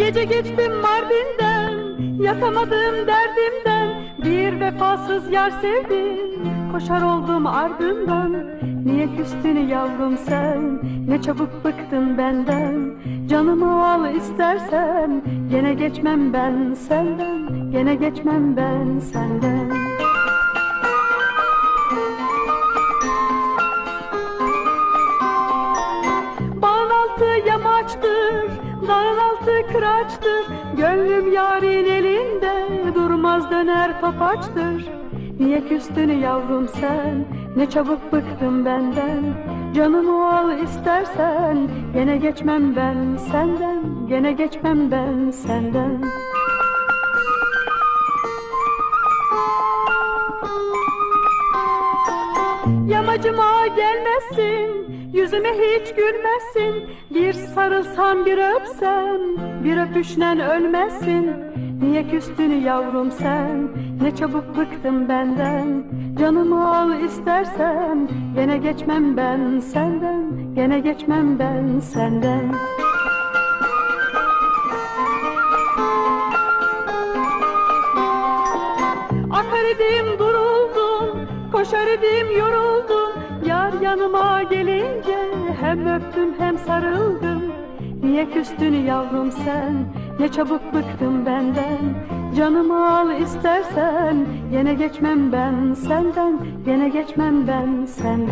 gece geçtim Mardin'den Yatamadım derdimden. Bir vefasız yar sevdim Koşar oldum ardından. Niye küstün yavrum sen Ne çabuk bıktın benden. Canımı al istersen Gene geçmem ben senden Gene geçmem ben senden. Bağın altı yamaçtır, dağın altı kıraçtır. Gönlüm yarın elinde, durmaz döner topaçtır. Niye küstün yavrum sen, ne çabuk bıktın benden. Canımı al istersen, gene geçmem ben senden Gene geçmem ben senden Yamacıma gelmesin, yüzüme hiç gülmesin. Bir sarılsam bir öpsem, bir öpüşlen ölmesin. Niye küstün yavrum sen, ne çabuk bıktın benden. Canımı al istersen, gene geçmem ben senden. Gene geçmem ben senden. Akar idim duruldum, koşar idim yoruldum Yar yanıma gelince hem öptüm hem sarıldım. Niye küstün yavrum sen, ne çabuk bıktın benden. Canımı al istersen, gene geçmem ben senden. Gene geçmem ben senden